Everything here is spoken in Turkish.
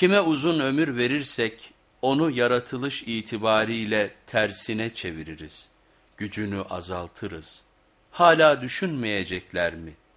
Kime uzun ömür verirsek onu yaratılış itibariyle tersine çeviririz, gücünü azaltırız. Hala düşünmeyecekler mi?''